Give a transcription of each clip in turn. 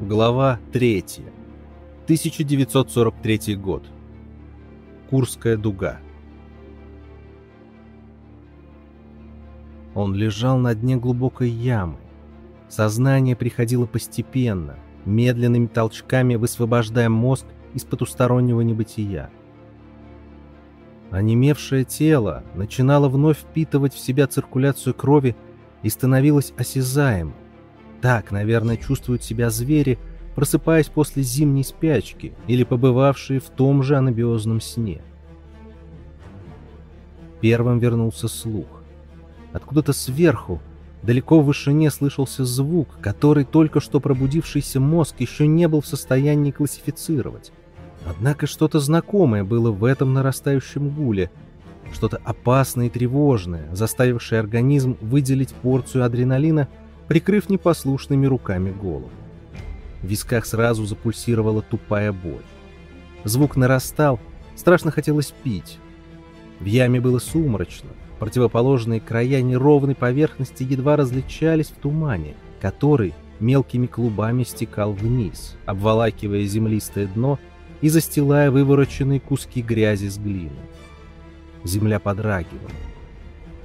Глава 3. 1943 год. Курская дуга. Он лежал на дне глубокой ямы. Сознание приходило постепенно, медленными толчками высвобождая мозг из потустороннего небытия. Онемевшее тело начинало вновь впитывать в себя циркуляцию крови и становилось осязаемым, так, наверное, чувствуют себя звери, просыпаясь после зимней спячки или побывавшие в том же анабиозном сне. Первым вернулся слух. Откуда-то сверху, далеко в вышине слышался звук, который только что пробудившийся мозг еще не был в состоянии классифицировать. Однако что-то знакомое было в этом нарастающем гуле, что-то опасное и тревожное, заставившее организм выделить порцию адреналина – прикрыв непослушными руками голову. В висках сразу запульсировала тупая боль. Звук нарастал, страшно хотелось пить. В яме было сумрачно, противоположные края неровной поверхности едва различались в тумане, который мелкими клубами стекал вниз, обволакивая землистое дно и застилая вывороченные куски грязи с глиной. Земля подрагивала.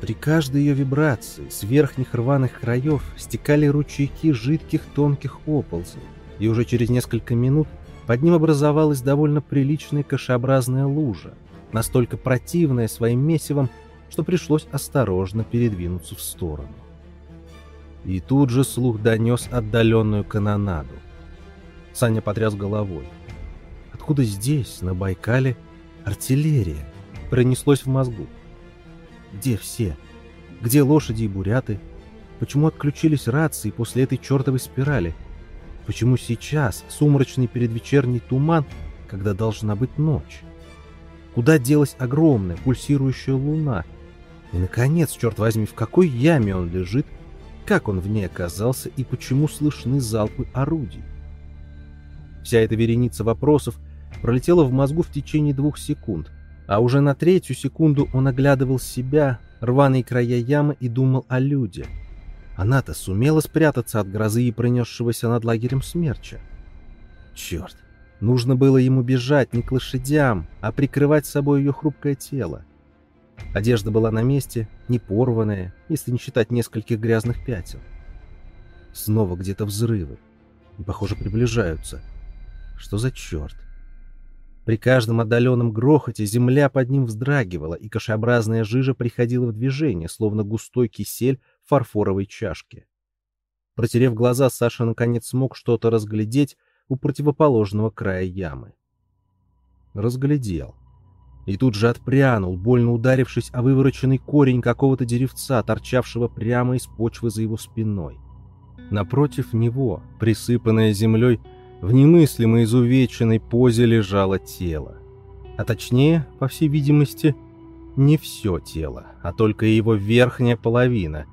При каждой ее вибрации с верхних рваных краев стекали ручейки жидких тонких оползней, и уже через несколько минут под ним образовалась довольно приличная кашеобразная лужа, настолько противная своим месивом, что пришлось осторожно передвинуться в сторону. И тут же слух донес отдаленную канонаду. Саня потряс головой. Откуда здесь, на Байкале, артиллерия? Пронеслось в мозгу. Где все? Где лошади и буряты? Почему отключились рации после этой чертовой спирали? Почему сейчас сумрачный предвечерний туман, когда должна быть ночь? Куда делась огромная пульсирующая луна? И, наконец, черт возьми, в какой яме он лежит? Как он в ней оказался и почему слышны залпы орудий? Вся эта вереница вопросов пролетела в мозгу в течение двух секунд, а уже на третью секунду он оглядывал себя, рваные края ямы и думал о люде. Она-то сумела спрятаться от грозы и пронесшегося над лагерем смерча. Черт, нужно было ему бежать не к лошадям, а прикрывать собой ее хрупкое тело. Одежда была на месте, не порванная, если не считать нескольких грязных пятен. Снова где-то взрывы. И, похоже, приближаются. Что за черт? При каждом отдаленном грохоте земля под ним вздрагивала, и кашеобразная жижа приходила в движение, словно густой кисель в фарфоровой чашке. Протерев глаза, Саша наконец смог что-то разглядеть у противоположного края ямы. Разглядел. И тут же отпрянул, больно ударившись о вывороченный корень какого-то деревца, торчавшего прямо из почвы за его спиной. Напротив него, присыпанная землей, в немыслимо изувеченной позе лежало тело. А точнее, по всей видимости, не все тело, а только его верхняя половина.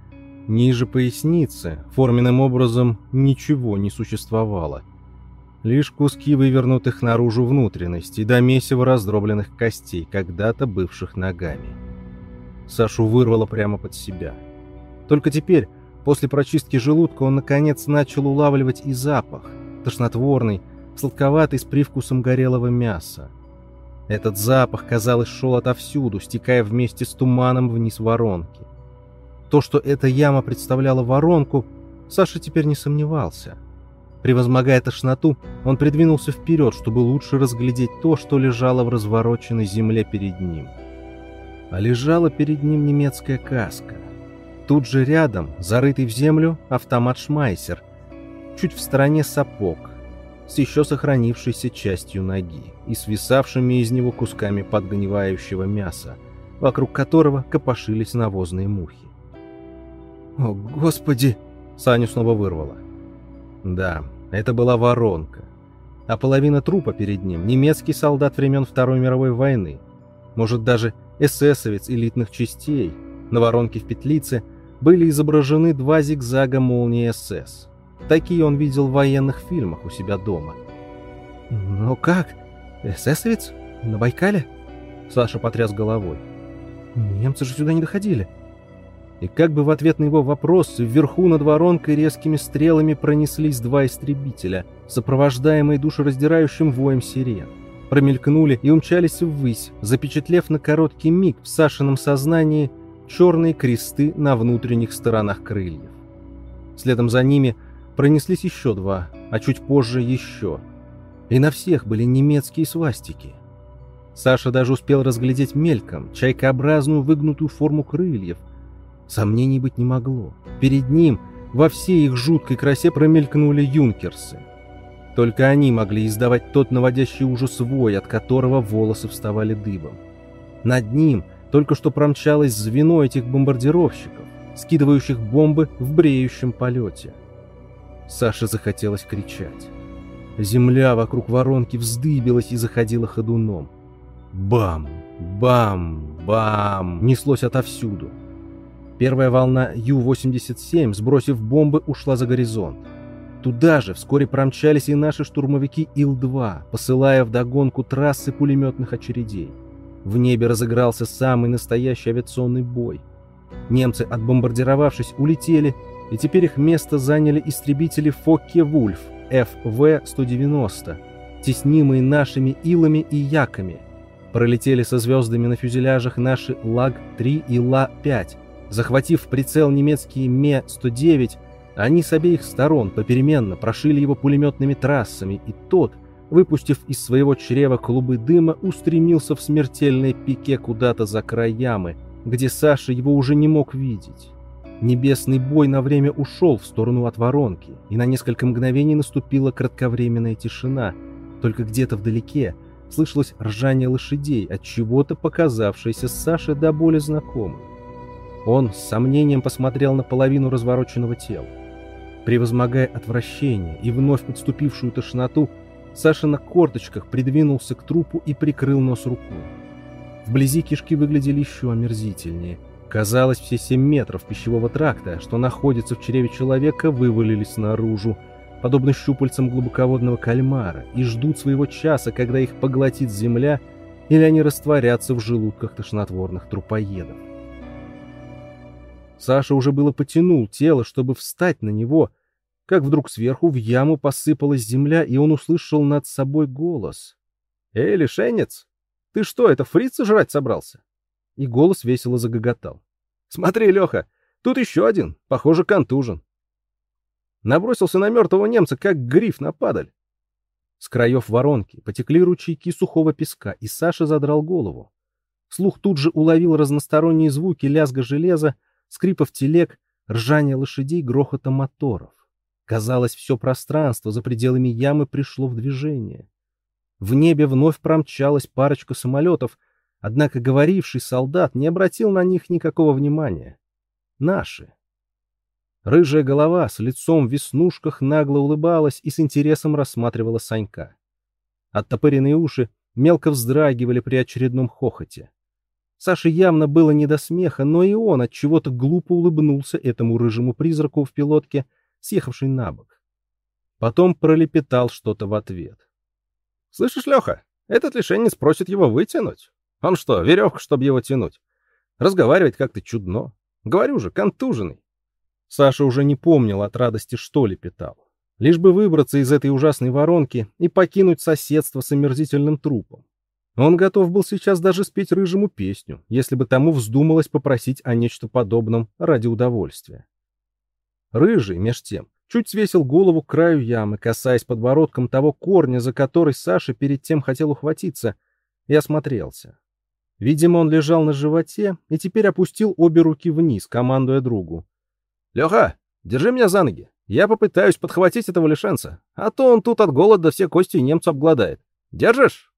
Ниже поясницы форменным образом ничего не существовало. Лишь куски вывернутых наружу внутренностей до месива раздробленных костей, когда-то бывших ногами. Сашу вырвало прямо под себя. Только теперь, после прочистки желудка, он наконец начал улавливать и запах – тошнотворный, сладковатый с привкусом горелого мяса. Этот запах, казалось, шел отовсюду, стекая вместе с туманом вниз воронки. То, что эта яма представляла воронку, Саша теперь не сомневался. Превозмогая тошноту, он придвинулся вперед, чтобы лучше разглядеть то, что лежало в развороченной земле перед ним. А лежала перед ним немецкая каска. Тут же рядом, зарытый в землю, автомат «Шмайсер», чуть в стороне сапог с еще сохранившейся частью ноги и свисавшими из него кусками подгнивающего мяса, вокруг которого копошились навозные мухи. «О, Господи!» — Саню снова вырвало. Да, это была воронка. А половина трупа перед ним — немецкий солдат времен Второй мировой войны. Может, даже эсэсовец элитных частей. На воронке в петлице были изображены два зигзага молнии СС — Такие он видел в военных фильмах у себя дома. «Но как? Эсэсовец? На Байкале?» Саша потряс головой. «Немцы же сюда не доходили». И как бы в ответ на его вопрос, вверху над воронкой резкими стрелами пронеслись два истребителя, сопровождаемые душераздирающим воем сирен. Промелькнули и умчались ввысь, запечатлев на короткий миг в Сашином сознании черные кресты на внутренних сторонах крыльев. Следом за ними пронеслись еще два, а чуть позже еще. И на всех были немецкие свастики. Саша даже успел разглядеть мельком чайкообразную выгнутую форму крыльев – Сомнений быть не могло. Перед ним во всей их жуткой красе промелькнули юнкерсы. Только они могли издавать тот наводящий ужас вой, от которого волосы вставали дыбом. Над ним только что промчалось звено этих бомбардировщиков, скидывающих бомбы в бреющем полете. Саше захотелось кричать. Земля вокруг воронки вздыбилась и заходила ходуном. Бам! Бам! Бам! Неслось отовсюду. Первая волна Ю-87, сбросив бомбы, ушла за горизонт. Туда же вскоре промчались и наши штурмовики Ил-2, посылая вдогонку трассы пулеметных очередей. В небе разыгрался самый настоящий авиационный бой. Немцы, отбомбардировавшись, улетели, и теперь их место заняли истребители Фокке-Вульф ФВ-190, теснимые нашими Илами и Яками. Пролетели со звездами на фюзеляжах наши Лаг-3 и Ла-5, Захватив прицел немецкий Ме-109, они с обеих сторон попеременно прошили его пулеметными трассами, и тот, выпустив из своего чрева клубы дыма, устремился в смертельной пике куда-то за край ямы, где Саша его уже не мог видеть. Небесный бой на время ушел в сторону от воронки, и на несколько мгновений наступила кратковременная тишина, только где-то вдалеке слышалось ржание лошадей, от чего-то показавшееся Саше до боли знакомым. Он с сомнением посмотрел на половину развороченного тела. Превозмогая отвращение и вновь подступившую тошноту, Саша на корточках придвинулся к трупу и прикрыл нос рукой. Вблизи кишки выглядели еще омерзительнее. Казалось, все семь метров пищевого тракта, что находится в чреве человека, вывалились наружу, подобно щупальцам глубоководного кальмара, и ждут своего часа, когда их поглотит земля, или они растворятся в желудках тошнотворных трупоедов. Саша уже было потянул тело, чтобы встать на него, как вдруг сверху в яму посыпалась земля, и он услышал над собой голос. «Эй, лишенец, ты что, это фрица жрать собрался?» И голос весело загоготал. «Смотри, Леха, тут еще один, похоже, контужен». Набросился на мертвого немца, как гриф на падаль. С краев воронки потекли ручейки сухого песка, и Саша задрал голову. Слух тут же уловил разносторонние звуки лязга железа, скрипов телег, ржания лошадей, грохота моторов. Казалось, все пространство за пределами ямы пришло в движение. В небе вновь промчалась парочка самолетов, однако говоривший солдат не обратил на них никакого внимания. Наши. Рыжая голова с лицом в веснушках нагло улыбалась и с интересом рассматривала Санька. Оттопыренные уши мелко вздрагивали при очередном хохоте. Саше явно было не до смеха, но и он от чего-то глупо улыбнулся этому рыжему призраку в пилотке, съехавшей на бок. Потом пролепетал что-то в ответ. «Слышишь, Леха, этот лишенец просит его вытянуть. Он что, веревка, чтобы его тянуть? Разговаривать как-то чудно. Говорю же, контуженный». Саша уже не помнил от радости, что лепетал. Лишь бы выбраться из этой ужасной воронки и покинуть соседство с омерзительным трупом. Он готов был сейчас даже спеть рыжему песню, если бы тому вздумалось попросить о нечто подобном ради удовольствия. Рыжий, меж тем, чуть свесил голову к краю ямы, касаясь подбородком того корня, за который Саша перед тем хотел ухватиться, и осмотрелся. Видимо, он лежал на животе и теперь опустил обе руки вниз, командуя другу. «Леха, держи меня за ноги. Я попытаюсь подхватить этого лишенца, а то он тут от голода все кости немцу обгладает. Держишь?»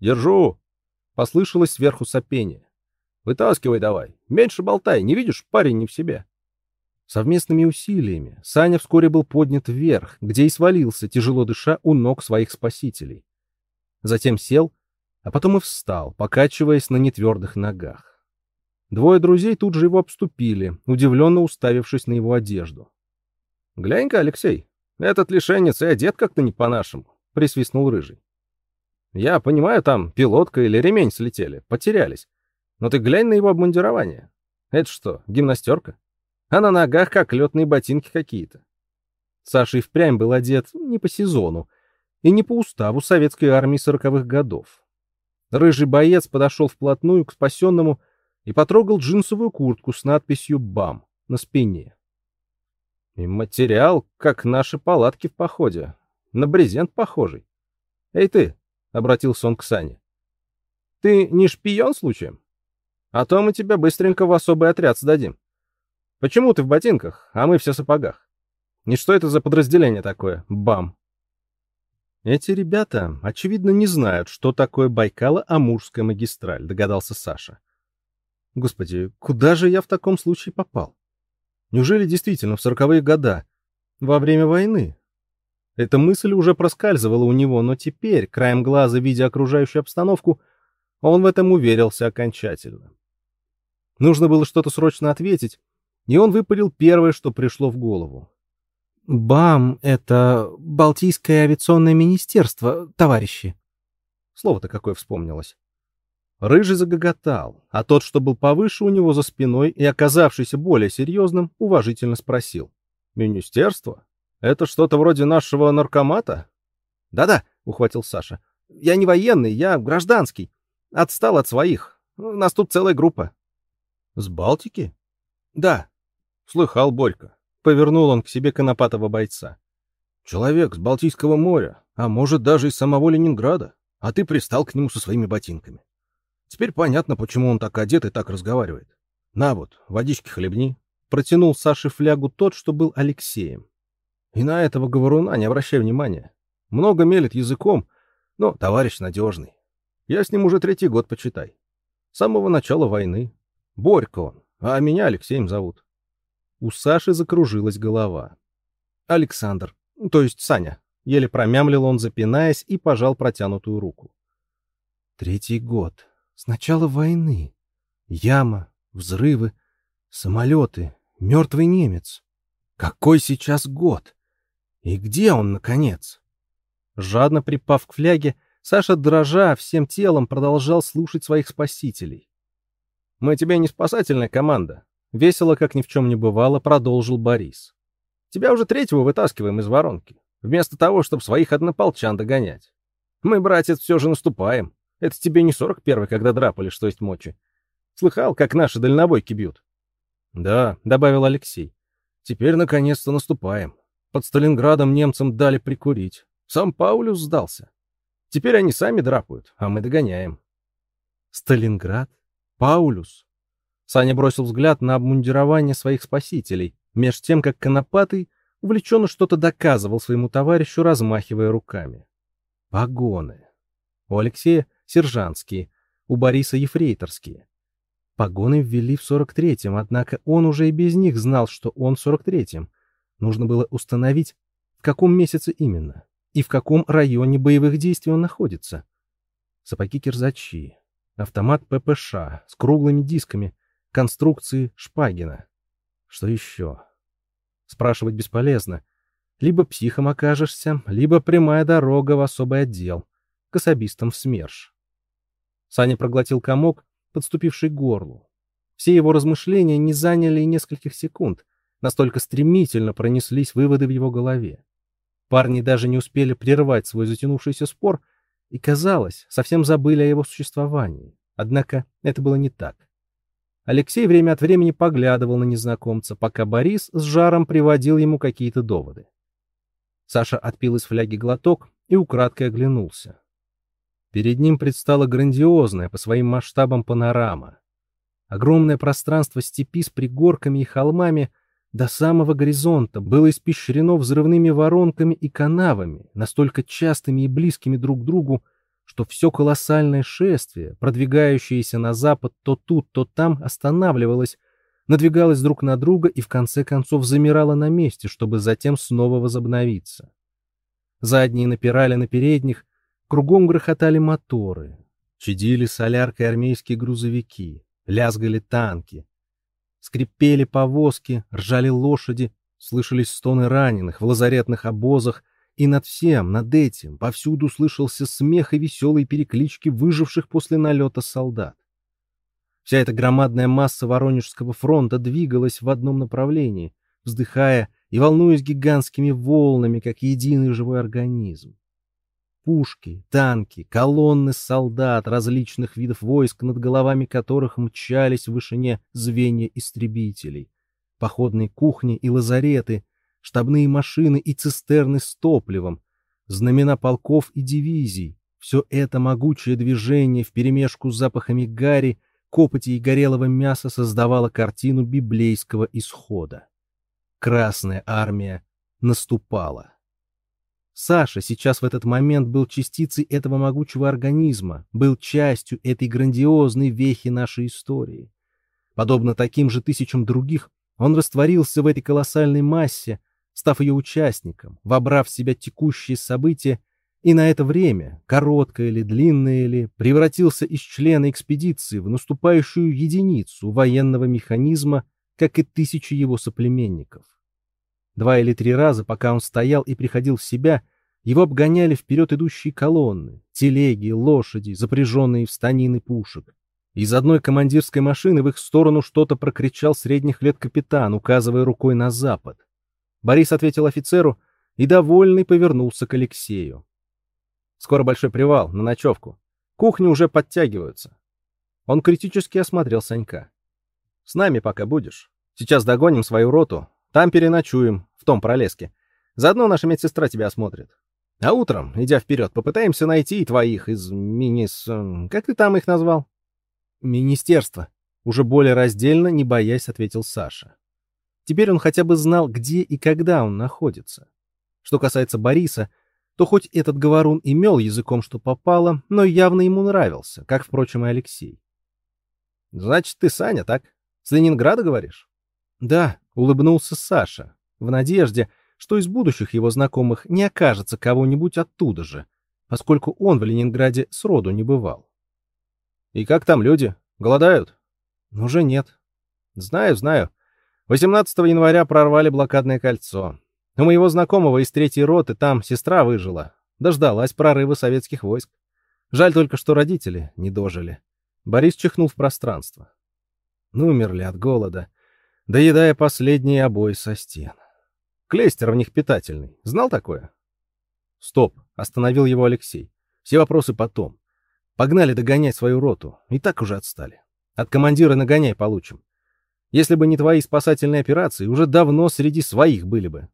«Держу!» — послышалось сверху сопение. «Вытаскивай давай. Меньше болтай. Не видишь, парень не в себе». Совместными усилиями Саня вскоре был поднят вверх, где и свалился, тяжело дыша, у ног своих спасителей. Затем сел, а потом и встал, покачиваясь на нетвердых ногах. Двое друзей тут же его обступили, удивленно уставившись на его одежду. «Глянь-ка, Алексей, этот лишенец и одет как-то не по-нашему», — присвистнул Рыжий. Я понимаю, там пилотка или ремень слетели, потерялись. Но ты глянь на его обмундирование. Это что, гимнастерка? а на ногах как летные ботинки какие-то. Саша и впрямь был одет не по сезону и не по уставу советской армии сороковых годов. Рыжий боец подошел вплотную к спасенному и потрогал джинсовую куртку с надписью «БАМ» на спине. И материал, как наши палатки в походе, на брезент похожий. «Эй ты!» — обратился он к Сане. «Ты не шпион случаем? А то мы тебя быстренько в особый отряд сдадим. Почему ты в ботинках, а мы все в сапогах? И что это за подразделение такое? БАМ!» Эти ребята, очевидно, не знают, что такое Байкало-Амурская магистраль, догадался Саша. Господи, куда же я в таком случае попал? Неужели действительно в сороковые года, во время войны? Эта мысль уже проскальзывала у него, но теперь, краем глаза видя окружающую обстановку, он в этом уверился окончательно. Нужно было что-то срочно ответить, и он выпалил первое, что пришло в голову. «БАМ — это Балтийское авиационное министерство, товарищи». Слово-то какое вспомнилось. Рыжий загоготал, а тот, что был повыше у него за спиной и оказавшийся более серьезным, уважительно спросил. «Министерство? Это что-то вроде нашего наркомата?» «Да-да», — ухватил Саша. «Я не военный, я гражданский. Отстал от своих. У нас тут целая группа». «С Балтики?» «Да». Слыхал Борька. Повернул он к себе конопатого бойца. «Человек с Балтийского моря, а может даже из самого Ленинграда, а ты пристал к нему со своими ботинками. Теперь понятно, почему он так одет и так разговаривает. На вот, водички хлебни. Протянул Саше флягу тот, что был Алексеем. И на этого говоруна не обращай внимания. Много мелет языком, но товарищ надежный. Я с ним уже третий год, почитай. С самого начала войны. Борька он, а меня Алексеем зовут. У Саши закружилась голова. Александр, то есть Саня. Еле промямлил он, запинаясь, и пожал протянутую руку. Третий год. С начала войны. Яма, взрывы, самолеты, мертвый немец. Какой сейчас год? И где он, наконец? Жадно припав к фляге, Саша, дрожа всем телом, продолжал слушать своих спасителей. «Мы тебе не спасательная команда», — весело, как ни в чем не бывало, продолжил Борис. «Тебя уже третьего вытаскиваем из воронки, вместо того, чтобы своих однополчан догонять. Мы, братец, все же наступаем. Это тебе не сорок первый, когда драпали, что есть мочи. Слыхал, как наши дальнобойки бьют? Да, добавил Алексей. Теперь наконец-то наступаем. Под Сталинградом немцам дали прикурить. Сам Паулюс сдался. Теперь они сами драпают, а мы догоняем. Сталинград? Паулюс? Саня бросил взгляд на обмундирование своих спасителей, меж тем, как Конопатый увлеченно что-то доказывал своему товарищу, размахивая руками. Погоны. У Алексея сержантские, у Бориса ефрейторские. Погоны ввели в 43-м, однако он уже и без них знал, что он в 43-м. Нужно было установить, в каком месяце именно и в каком районе боевых действий он находится. Сапоги кирзачи, автомат ППШ с круглыми дисками, конструкции Шпагина. Что еще? Спрашивать бесполезно. Либо психом окажешься, либо прямая дорога в особый отдел, к особистам в СМЕРШ. Саня проглотил комок, подступивший к горлу. Все его размышления не заняли и нескольких секунд, настолько стремительно пронеслись выводы в его голове. Парни даже не успели прервать свой затянувшийся спор и, казалось, совсем забыли о его существовании. Однако это было не так. Алексей время от времени поглядывал на незнакомца, пока Борис с жаром приводил ему какие-то доводы. Саша отпил из фляги глоток и украдкой оглянулся. Перед ним предстала грандиозная по своим масштабам панорама. Огромное пространство степи с пригорками и холмами до самого горизонта было испещрено взрывными воронками и канавами, настолько частыми и близкими друг к другу, что все колоссальное шествие, продвигающееся на запад то тут, то там, останавливалось, надвигалось друг на друга и в конце концов замирало на месте, чтобы затем снова возобновиться. Задние напирали на передних, Кругом грохотали моторы, чадили соляркой армейские грузовики, лязгали танки. Скрипели повозки, ржали лошади, слышались стоны раненых в лазаретных обозах, и над всем, над этим, повсюду слышался смех и веселые переклички выживших после налета солдат. Вся эта громадная масса Воронежского фронта двигалась в одном направлении, вздыхая и волнуясь гигантскими волнами, как единый живой организм. Пушки, танки, колонны солдат различных видов войск, над головами которых мчались в вышине звенья истребителей, походные кухни и лазареты, штабные машины и цистерны с топливом, знамена полков и дивизий, все это могучее движение вперемешку с запахами гари, копоти и горелого мяса создавало картину библейского исхода. Красная армия наступала. Саша сейчас в этот момент был частицей этого могучего организма, был частью этой грандиозной вехи нашей истории. Подобно таким же тысячам других, он растворился в этой колоссальной массе, став ее участником, вобрав в себя текущие события, и на это время, короткое или длинное ли, превратился из члена экспедиции в наступающую единицу военного механизма, как и тысячи его соплеменников. Два или три раза, пока он стоял и приходил в себя, его обгоняли вперед идущие колонны, телеги, лошади, запряженные в станины пушек. Из одной командирской машины в их сторону что-то прокричал средних лет капитан, указывая рукой на запад. Борис ответил офицеру и, довольный, повернулся к Алексею. «Скоро большой привал, на ночевку. Кухни уже подтягиваются». Он критически осмотрел Санька. «С нами пока будешь. Сейчас догоним свою роту. Там переночуем, в том пролеске. Заодно наша медсестра тебя осмотрит. А утром, идя вперед, попытаемся найти твоих из минис... Как ты там их назвал?» «Министерство», — уже более раздельно, не боясь, ответил Саша. Теперь он хотя бы знал, где и когда он находится. Что касается Бориса, то хоть этот говорун и мел языком, что попало, но явно ему нравился, как, впрочем, и Алексей. «Значит, ты Саня, так? С Ленинграда, говоришь?» «Да», — улыбнулся Саша, в надежде, что из будущих его знакомых не окажется кого-нибудь оттуда же, поскольку он в Ленинграде сроду не бывал. «И как там люди? Голодают?» «Уже нет». «Знаю, знаю. 18 января прорвали блокадное кольцо. У моего знакомого из третьей роты там сестра выжила. Дождалась прорыва советских войск. Жаль только, что родители не дожили. Борис чихнул в пространство. Ну, умерли от голода, доедая последние обои со стен. Клейстер в них питательный. Знал такое? Стоп, остановил его Алексей. Все вопросы потом. Погнали догонять свою роту. И так уже отстали. От командира нагоняй получим. Если бы не твои спасательные операции, уже давно среди своих были бы.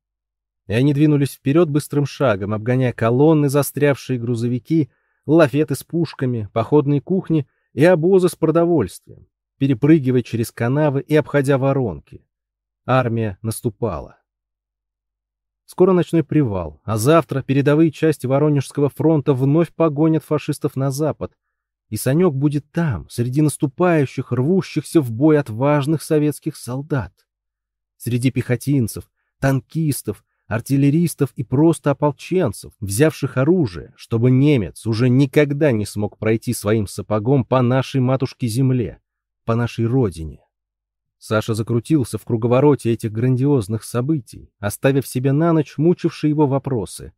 И они двинулись вперед быстрым шагом, обгоняя колонны, застрявшие грузовики, лафеты с пушками, походные кухни и обозы с продовольствием, перепрыгивая через канавы и обходя воронки. Армия наступала. Скоро ночной привал, а завтра передовые части Воронежского фронта вновь погонят фашистов на запад, и Санек будет там, среди наступающих, рвущихся в бой отважных советских солдат. Среди пехотинцев, танкистов, артиллеристов и просто ополченцев, взявших оружие, чтобы немец уже никогда не смог пройти своим сапогом по нашей матушке-земле, по нашей родине. Саша закрутился в круговороте этих грандиозных событий, оставив себе на ночь мучившие его вопросы.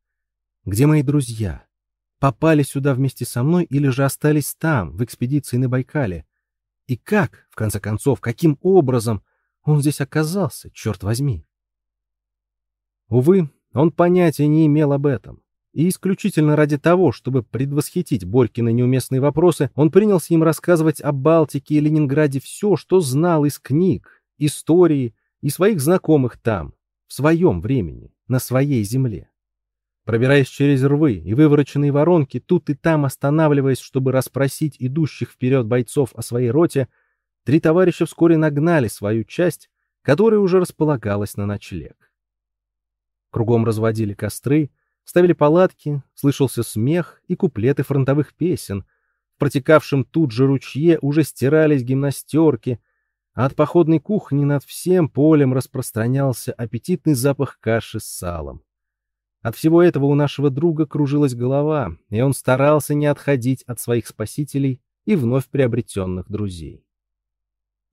«Где мои друзья? Попали сюда вместе со мной или же остались там, в экспедиции на Байкале. И как, в конце концов, каким образом он здесь оказался, черт возьми? Увы, он понятия не имел об этом. И исключительно ради того, чтобы предвосхитить Борькины неуместные вопросы, он принялся им рассказывать о Балтике и Ленинграде все, что знал из книг, истории и своих знакомых там, в своем времени, на своей земле. Пробираясь через рвы и вывороченные воронки, тут и там останавливаясь, чтобы расспросить идущих вперед бойцов о своей роте, три товарища вскоре нагнали свою часть, которая уже располагалась на ночлег. Кругом разводили костры, ставили палатки, слышался смех и куплеты фронтовых песен. В протекавшем тут же ручье уже стирались гимнастерки, а от походной кухни над всем полем распространялся аппетитный запах каши с салом. От всего этого у нашего друга кружилась голова, и он старался не отходить от своих спасителей и вновь приобретенных друзей.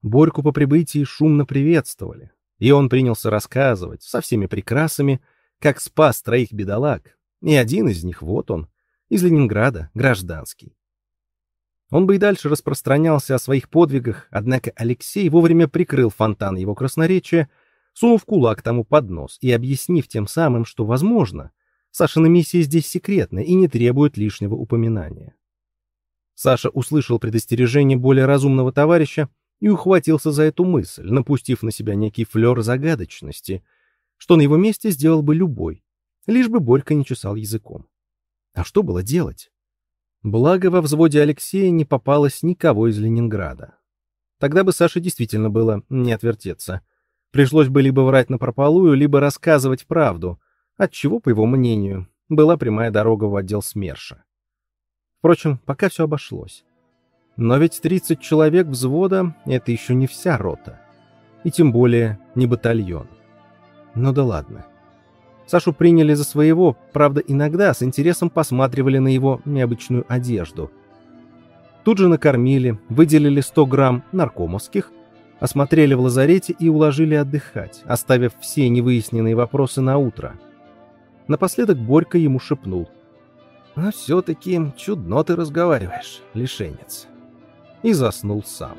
Борьку по прибытии шумно приветствовали, и он принялся рассказывать со всеми прекрасами, как спас троих бедолаг, и один из них, вот он, из Ленинграда, гражданский. Он бы и дальше распространялся о своих подвигах, однако Алексей вовремя прикрыл фонтан его красноречия, сунув кулак тому под нос и объяснив тем самым, что, возможно, Сашина миссия здесь секретная и не требует лишнего упоминания. Саша услышал предостережение более разумного товарища и ухватился за эту мысль, напустив на себя некий флер загадочности, что на его месте сделал бы любой, лишь бы Борька не чесал языком. А что было делать? Благо, во взводе Алексея не попалось никого из Ленинграда. Тогда бы Саше действительно было не отвертеться. Пришлось бы либо врать напропалую, либо рассказывать правду, отчего, по его мнению, была прямая дорога в отдел СМЕРШа. Впрочем, пока все обошлось. Но ведь 30 человек взвода — это еще не вся рота. И тем более не батальон. Ну да ладно. Сашу приняли за своего, правда, иногда с интересом посматривали на его необычную одежду. Тут же накормили, выделили 100 грамм наркомовских, осмотрели в лазарете и уложили отдыхать, оставив все невыясненные вопросы на утро. Напоследок Борька ему шепнул. «А все-таки чудно ты разговариваешь, лишенец». И заснул сам.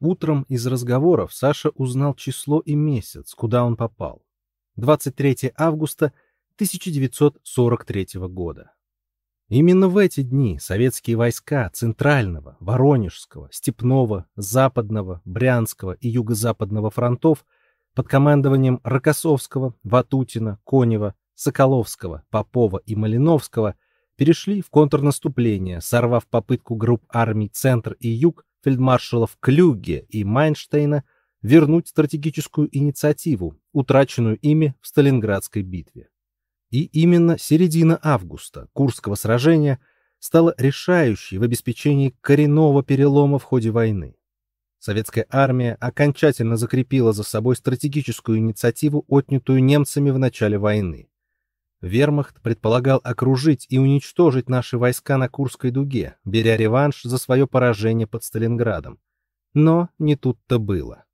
Утром из разговоров Саша узнал число и месяц, куда он попал. 23 августа 1943 года. Именно в эти дни советские войска Центрального, Воронежского, Степного, Западного, Брянского и Юго-Западного фронтов под командованием Рокоссовского, Ватутина, Конева, Соколовского, Попова и Малиновского перешли в контрнаступление, сорвав попытку групп армий Центр и Юг фельдмаршалов Клюге и Майнштейна вернуть стратегическую инициативу, утраченную ими в Сталинградской битве. И именно середина августа Курского сражения стала решающей в обеспечении коренного перелома в ходе войны. Советская армия окончательно закрепила за собой стратегическую инициативу, отнятую немцами в начале войны. Вермахт предполагал окружить и уничтожить наши войска на Курской дуге, беря реванш за свое поражение под Сталинградом. Но не тут-то было.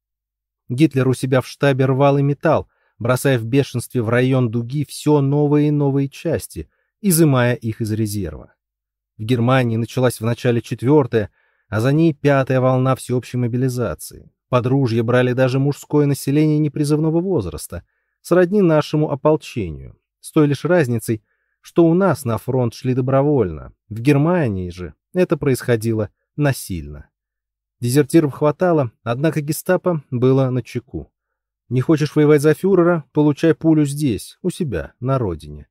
Гитлер у себя в штабе рвал и металл, бросая в бешенстве в район дуги все новые и новые части, изымая их из резерва. В Германии началась в начале четвертая, а за ней пятая волна всеобщей мобилизации. Под ружье брали даже мужское население непризывного возраста, сродни нашему ополчению, с той лишь разницей, что у нас на фронт шли добровольно, в Германии же это происходило насильно. Дезертиров хватало, однако гестапо было на чеку. Не хочешь воевать за фюрера, получай пулю здесь, у себя, на родине.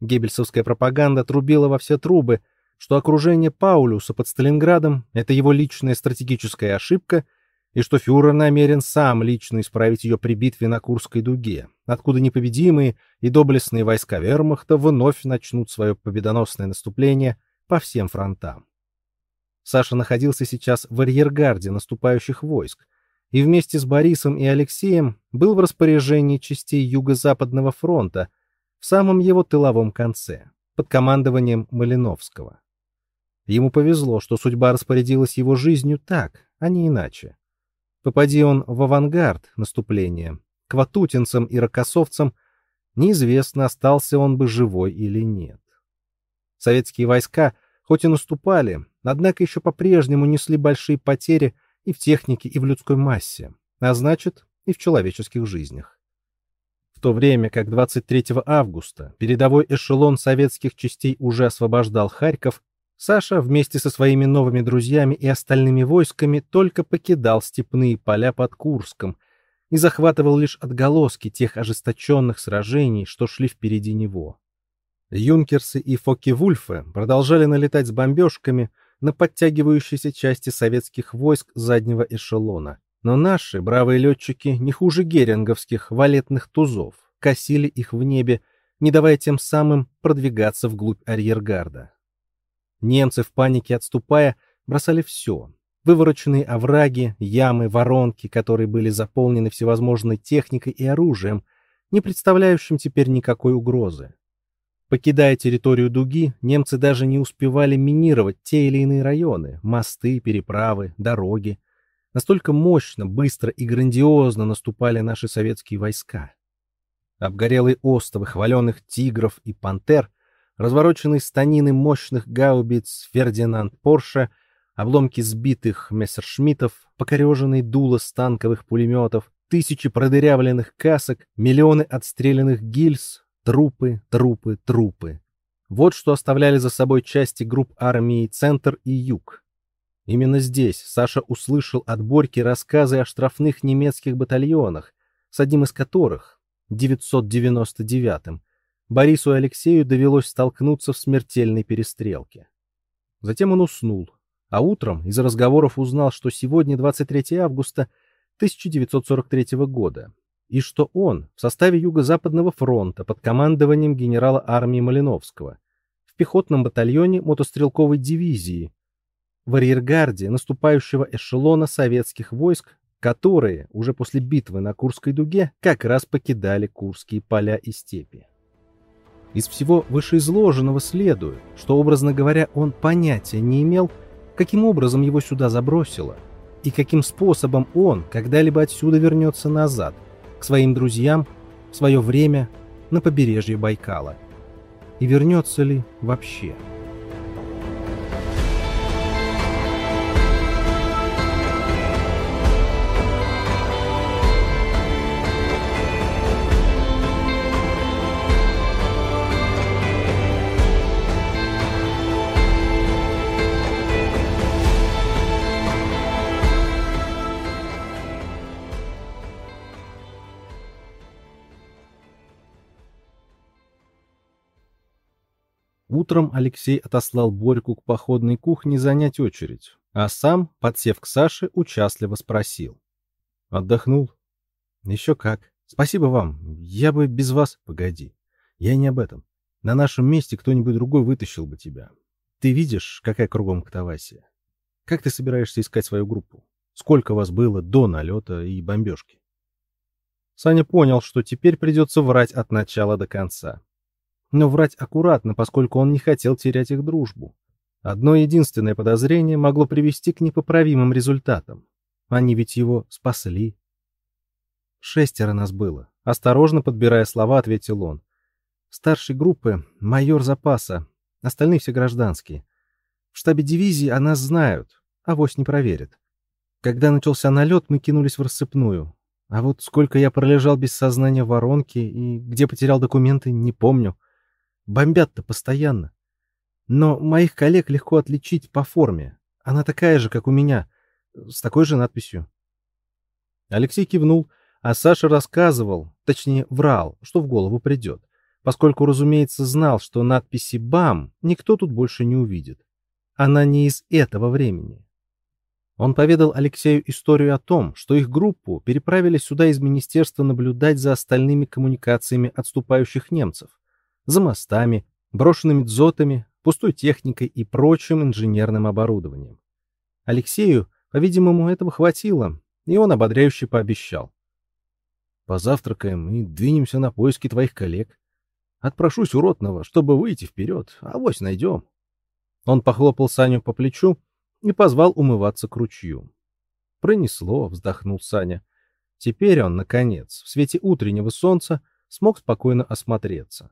Геббельсовская пропаганда трубила во все трубы, что окружение Паулюса под Сталинградом — это его личная стратегическая ошибка — и что фюрер намерен сам лично исправить ее при битве на Курской дуге, откуда непобедимые и доблестные войска вермахта вновь начнут свое победоносное наступление по всем фронтам. Саша находился сейчас в арьергарде наступающих войск и вместе с Борисом и Алексеем был в распоряжении частей Юго-Западного фронта в самом его тыловом конце, под командованием Малиновского. Ему повезло, что судьба распорядилась его жизнью так, а не иначе. Попади он в авангард наступления, к ватутинцам и рокоссовцам, неизвестно, остался он бы живой или нет. Советские войска, хоть и наступали, однако еще по-прежнему несли большие потери и в технике, и в людской массе, а значит, и в человеческих жизнях. В то время как 23 августа передовой эшелон советских частей уже освобождал Харьков, Саша вместе со своими новыми друзьями и остальными войсками только покидал степные поля под Курском и захватывал лишь отголоски тех ожесточенных сражений, что шли впереди него. Юнкерсы и Фоки-Вульфы продолжали налетать с бомбежками на подтягивающиеся части советских войск заднего эшелона. Но наши бравые летчики не хуже геринговских валетных тузов косили их в небе, не давая тем самым продвигаться вглубь арьергарда. Немцы в панике отступая бросали все. Вывороченные овраги, ямы, воронки, которые были заполнены всевозможной техникой и оружием, не представляющим теперь никакой угрозы. Покидая территорию дуги, немцы даже не успевали минировать те или иные районы, мосты, переправы, дороги. Настолько мощно, быстро и грандиозно наступали наши советские войска. Обгорелые остовы хваленных тигров и пантер, развороченные станины мощных гаубиц Фердинанд Порше, обломки сбитых мессершмиттов, покореженные дула станковых пулеметов, тысячи продырявленных касок, миллионы отстрелянных гильз, Трупы, трупы, трупы. Вот что оставляли за собой части групп армии «Центр» и «Юг». Именно здесь Саша услышал от Борьки рассказы о штрафных немецких батальонах, с одним из которых, 999-м, Борису и Алексею довелось столкнуться в смертельной перестрелке. Затем он уснул, а утром из разговоров узнал, что сегодня 23 августа 1943 года, и что он в составе Юго-Западного фронта под командованием генерала армии Малиновского в пехотном батальоне мотострелковой дивизии в арьергарде наступающего эшелона советских войск, которые уже после битвы на Курской дуге как раз покидали Курские поля и степи. Из всего вышеизложенного следует, что, образно говоря, он понятия не имел, каким образом его сюда забросило, и каким способом он когда-либо отсюда вернется назад – к своим друзьям в свое время на побережье Байкала. И вернется ли вообще? Утром Алексей отослал Борьку к походной кухне занять очередь, а сам, подсев к Саше, участливо спросил. «Отдохнул?» «Еще как. Спасибо вам. Я бы без вас...» «Погоди. Я не об этом. На нашем месте кто-нибудь другой вытащил бы тебя. Ты видишь, какая кругом катавасия? Как ты собираешься искать свою группу? Сколько вас было до налета и бомбежки?» Саня понял, что теперь придется врать от начала до конца но врать аккуратно, поскольку он не хотел терять их дружбу. Одно единственное подозрение могло привести к непоправимым результатам. Они ведь его спасли. Шестеро нас было. Осторожно подбирая слова, ответил он. Старшей группы — майор запаса, остальные все гражданские. В штабе дивизии о нас знают, а вось не проверят. Когда начался налет, мы кинулись в рассыпную. А вот сколько я пролежал без сознания в воронке и где потерял документы, не помню. Бомбят-то постоянно. Но моих коллег легко отличить по форме. Она такая же, как у меня, с такой же надписью. Алексей кивнул, а Саша рассказывал, точнее врал, что в голову придет, поскольку, разумеется, знал, что надписи «БАМ» никто тут больше не увидит. Она не из этого времени. Он поведал Алексею историю о том, что их группу переправили сюда из министерства наблюдать за остальными коммуникациями отступающих немцев за мостами, брошенными дзотами, пустой техникой и прочим инженерным оборудованием. Алексею, по-видимому, этого хватило, и он ободряюще пообещал. «Позавтракаем и двинемся на поиски твоих коллег. Отпрошусь уродного, чтобы выйти вперед, а авось найдем». Он похлопал Саню по плечу и позвал умываться к ручью. «Пронесло», — вздохнул Саня. Теперь он, наконец, в свете утреннего солнца смог спокойно осмотреться.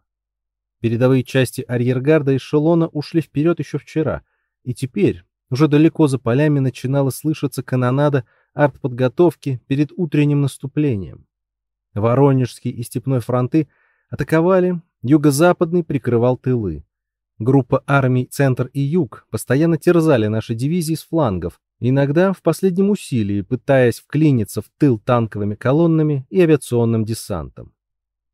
Передовые части арьергарда эшелона ушли вперед еще вчера, и теперь, уже далеко за полями, начинала слышаться канонада артподготовки перед утренним наступлением. Воронежский и Степной фронты атаковали, юго-западный прикрывал тылы. Группа армий «Центр» и «Юг» постоянно терзали наши дивизии с флангов, иногда в последнем усилии пытаясь вклиниться в тыл танковыми колоннами и авиационным десантом.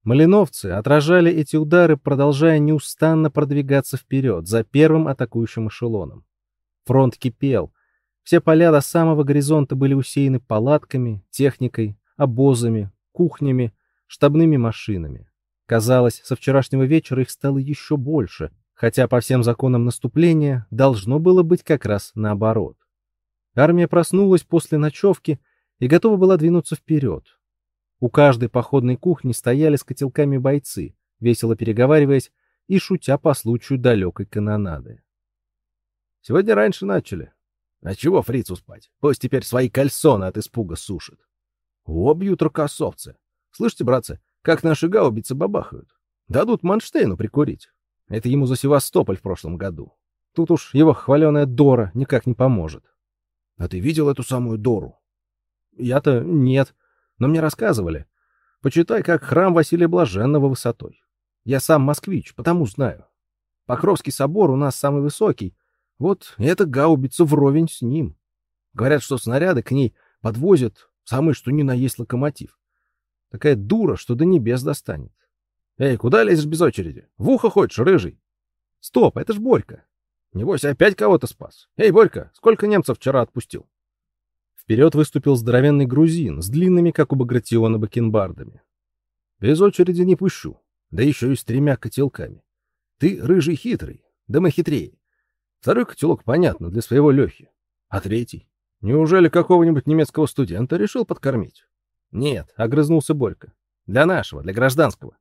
Малиновцы отражали эти удары, продолжая неустанно продвигаться вперед, за первым атакующим эшелоном. Фронт кипел. Все поля до самого горизонта были усеяны палатками, техникой, обозами, кухнями, штабными машинами. Казалось, со вчерашнего вечера их стало еще больше, хотя по всем законам наступления должно было быть как раз наоборот. Армия проснулась после ночевки и готова была двинуться вперед. У каждой походной кухни стояли с котелками бойцы, весело переговариваясь и шутя по случаю далекой канонады. «Сегодня раньше начали. А чего фрицу спать? Пусть теперь свои кальсоны от испуга сушит. Обьют рукосовцы. Слышите, братцы, как наши гаубицы бабахают? Дадут Манштейну прикурить. Это ему за Севастополь в прошлом году. Тут уж его хваленая Дора никак не поможет. А ты видел эту самую Дору? Я-то нет, но мне рассказывали. Почитай, как храм Василия Блаженного высотой. Я сам москвич, потому знаю. Покровский собор у нас самый высокий. Вот эта гаубица вровень с ним. Говорят, что снаряды к ней подвозят самый что ни на есть локомотив. Такая дура, что до небес достанет. Эй, куда лезешь без очереди? В ухо хочешь, рыжий? Стоп, это ж Борька. Небось, опять кого-то спас. Эй, Борька, сколько немцев вчера отпустил? Вперед выступил здоровенный грузин с длинными, как у Багратиона, бакенбардами. Без очереди не пущу. Да еще и с тремя котелками. Ты рыжий хитрый, да мы хитрее. Второй котелок, понятно, для своего Лехи. А третий? Неужели какого-нибудь немецкого студента решил подкормить? Нет, огрызнулся Борька. Для нашего, для гражданского.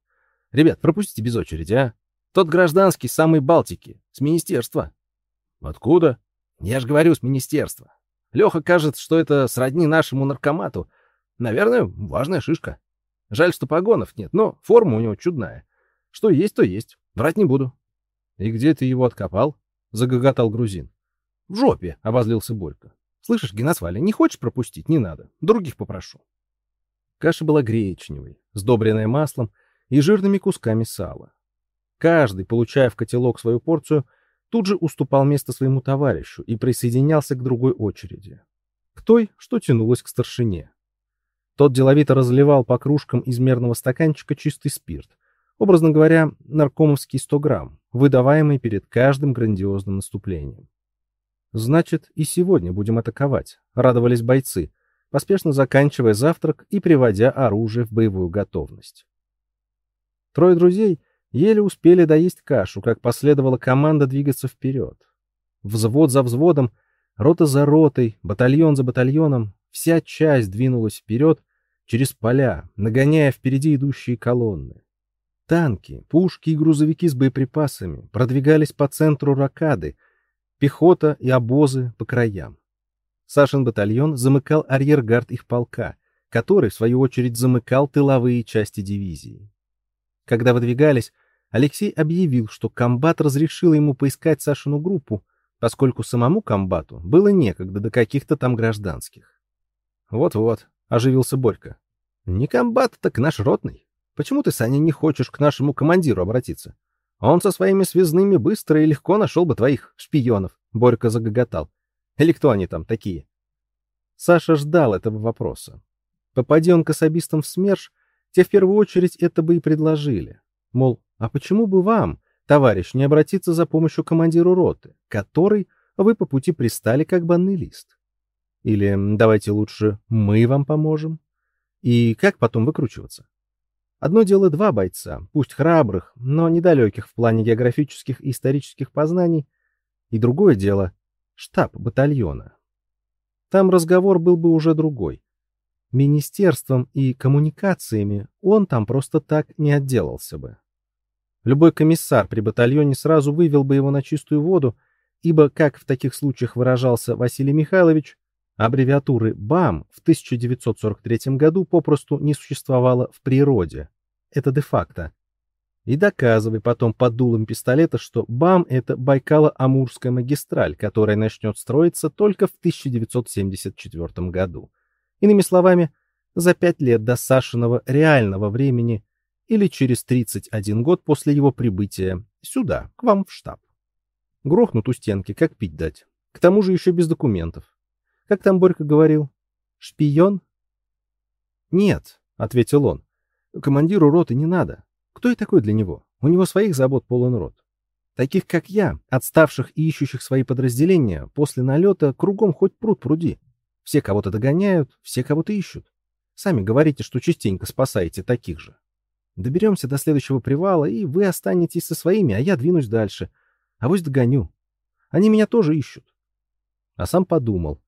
Ребят, пропустите без очереди, а? Тот гражданский самый Балтики, с министерства. Откуда? Я же говорю, с министерства. Леха кажется, что это сродни нашему наркомату. Наверное, важная шишка. Жаль, что погонов нет, но форма у него чудная. Что есть, то есть. Врать не буду. — И где ты его откопал? — загоготал грузин. — В жопе, — обозлился Борька. — Слышишь, Геносваля, не хочешь пропустить? Не надо. Других попрошу. Каша была гречневой, сдобренная маслом и жирными кусками сала. Каждый, получая в котелок свою порцию, тут же уступал место своему товарищу и присоединялся к другой очереди. К той, что тянулась к старшине. Тот деловито разливал по кружкам из мерного стаканчика чистый спирт, образно говоря, наркомовский 100 грамм, выдаваемый перед каждым грандиозным наступлением. «Значит, и сегодня будем атаковать», — радовались бойцы, поспешно заканчивая завтрак и приводя оружие в боевую готовность. Трое друзей еле успели доесть кашу, как последовала команда двигаться вперед. Взвод за взводом, рота за ротой, батальон за батальоном, вся часть двинулась вперед через поля, нагоняя впереди идущие колонны. Танки, пушки и грузовики с боеприпасами продвигались по центру ракады, пехота и обозы по краям. Сашин батальон замыкал арьергард их полка, который, в свою очередь, замыкал тыловые части дивизии. Когда выдвигались, Алексей объявил, что комбат разрешил ему поискать Сашину группу, поскольку самому комбату было некогда до каких-то там гражданских. «Вот-вот», — оживился Борька. «Не комбат, так наш ротный. Почему ты, Саня, не хочешь к нашему командиру обратиться? Он со своими связными быстро и легко нашел бы твоих шпионов», — Борька загоготал. «Или кто они там такие?» Саша ждал этого вопроса. Попади он к особистам в СМЕРШ, те в первую очередь это бы и предложили. Мол, а почему бы вам, товарищ, не обратиться за помощью командиру роты, который вы по пути пристали как банный лист? Или давайте лучше мы вам поможем? И как потом выкручиваться? Одно дело два бойца, пусть храбрых, но недалеких в плане географических и исторических познаний, и другое дело — штаб батальона. Там разговор был бы уже другой. Министерством и коммуникациями он там просто так не отделался бы. Любой комиссар при батальоне сразу вывел бы его на чистую воду, ибо, как в таких случаях выражался Василий Михайлович, аббревиатуры БАМ в 1943 году попросту не существовало в природе. Это де-факто. И доказывай потом под дулом пистолета, что БАМ — это Байкало-Амурская магистраль, которая начнет строиться только в 1974 году. Иными словами, за пять лет до Сашиного реального времени или через 31 год после его прибытия сюда, к вам в штаб. Грохнут у стенки, как пить дать. К тому же еще без документов. Как там Борька говорил? Шпион? Нет, ответил он. Командиру роты не надо. Кто я такой для него? У него своих забот полон рот. Таких, как я, отставших и ищущих свои подразделения, после налета кругом хоть пруд пруди. Все кого-то догоняют, все кого-то ищут. Сами говорите, что частенько спасаете таких же. Доберемся до следующего привала, и вы останетесь со своими, а я двинусь дальше. А вось догоню. Они меня тоже ищут. А сам подумал.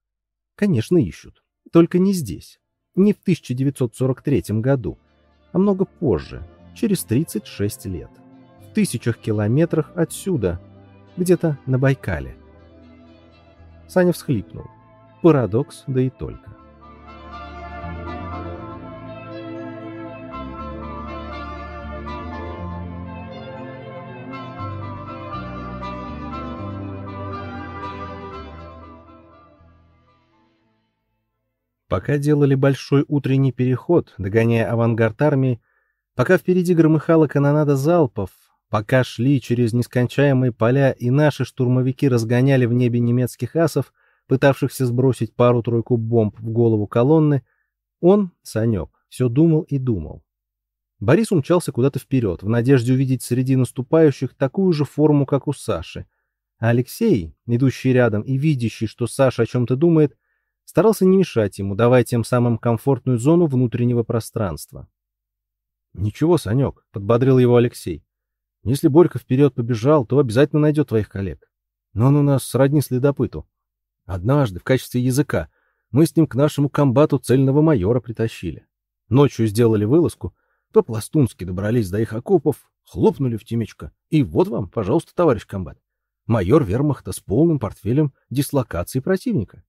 Конечно, ищут. Только не здесь. Не в 1943 году, а много позже, через 36 лет. в тысячах километрах отсюда, где-то на Байкале. Саня всхлипнул. Парадокс, да и только. Пока делали большой утренний переход, догоняя авангард армии, пока впереди громыхала канонада залпов, пока шли через нескончаемые поля и наши штурмовики разгоняли в небе немецких асов, пытавшихся сбросить пару-тройку бомб в голову колонны, он, Санек, все думал и думал. Борис умчался куда-то вперед, в надежде увидеть среди наступающих такую же форму, как у Саши. А Алексей, идущий рядом и видящий, что Саша о чем-то думает, старался не мешать ему, давая тем самым комфортную зону внутреннего пространства. «Ничего, Санек», — подбодрил его Алексей. «Если Борька вперед побежал, то обязательно найдет твоих коллег. Но он у нас сродни следопыту. Однажды в качестве языка мы с ним к нашему комбату цельного майора притащили. Ночью сделали вылазку, по-пластунски добрались до их окопов, хлопнули в темечко. И вот вам, пожалуйста, товарищ комбат, майор вермахта с полным портфелем дислокации противника.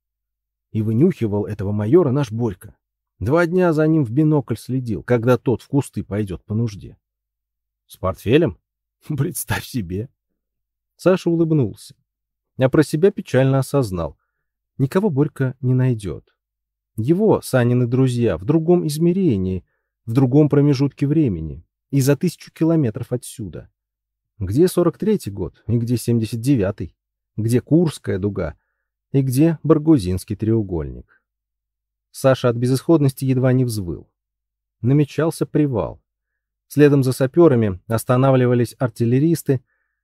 И вынюхивал этого майора наш Борька. Два дня за ним в бинокль следил, когда тот в кусты пойдет по нужде. С портфелем? Представь себе. Саша улыбнулся. А про себя печально осознал. Никого Борька не найдет. Его, Санины друзья, в другом измерении, в другом промежутке времени и за тысячу километров отсюда. Где 43-й год и где 79-й? Где Курская дуга и где Баргузинский треугольник. Саша от безысходности едва не взвыл. Намечался привал. Следом за саперами останавливались артиллеристы,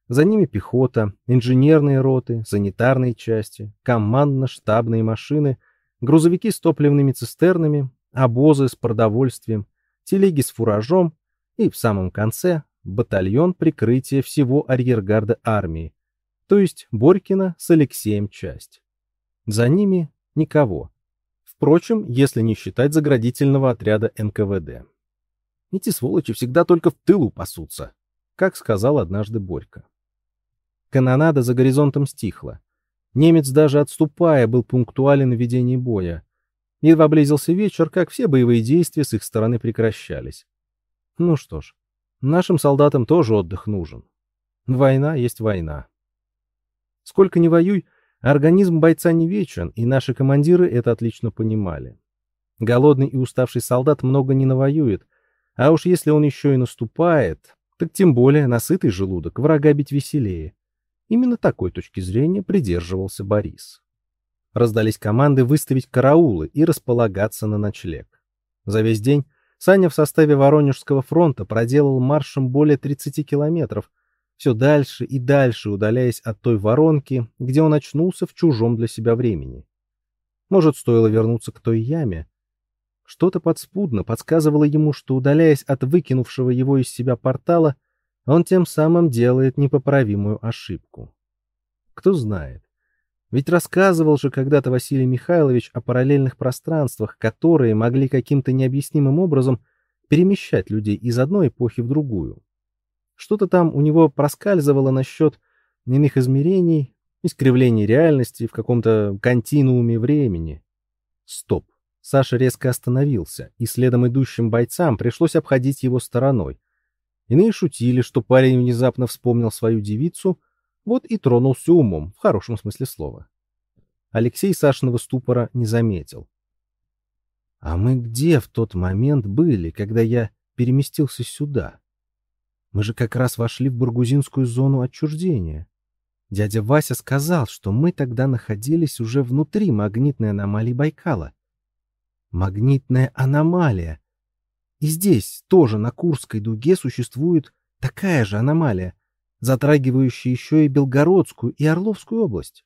за ними пехота, инженерные роты, санитарные части, командно-штабные машины, грузовики с топливными цистернами, обозы с продовольствием, телеги с фуражом и, в самом конце, батальон прикрытия всего арьергарда армии, то есть Борькина с Алексеем часть. За ними никого. Впрочем, если не считать заградительного отряда НКВД. Эти сволочи всегда только в тылу пасутся, как сказал однажды Борька. Канонада за горизонтом стихла. Немец, даже отступая, был пунктуален в ведении боя. Едва близился вечер, как все боевые действия с их стороны прекращались. Ну что ж, нашим солдатам тоже отдых нужен. Война есть война. Сколько ни воюй, Организм бойца не вечен, и наши командиры это отлично понимали. Голодный и уставший солдат много не навоюет, а уж если он еще и наступает, так тем более насытый желудок врага бить веселее. Именно такой точки зрения придерживался Борис. Раздались команды выставить караулы и располагаться на ночлег. За весь день Саня в составе Воронежского фронта проделал маршем более 30 километров, все дальше и дальше удаляясь от той воронки, где он очнулся в чужом для себя времени. Может, стоило вернуться к той яме? Что-то подспудно подсказывало ему, что, удаляясь от выкинувшего его из себя портала, он тем самым делает непоправимую ошибку. Кто знает. Ведь рассказывал же когда-то Василий Михайлович о параллельных пространствах, которые могли каким-то необъяснимым образом перемещать людей из одной эпохи в другую. Что-то там у него проскальзывало насчет иных измерений, искривлений реальности в каком-то континууме времени. Стоп. Саша резко остановился, и следом идущим бойцам пришлось обходить его стороной. Иные шутили, что парень внезапно вспомнил свою девицу, вот и тронулся умом, в хорошем смысле слова. Алексей Сашиного ступора не заметил. «А мы где в тот момент были, когда я переместился сюда?» Мы же как раз вошли в бургузинскую зону отчуждения. Дядя Вася сказал, что мы тогда находились уже внутри магнитной аномалии Байкала. Магнитная аномалия. И здесь тоже на Курской дуге существует такая же аномалия, затрагивающая еще и Белгородскую и Орловскую область.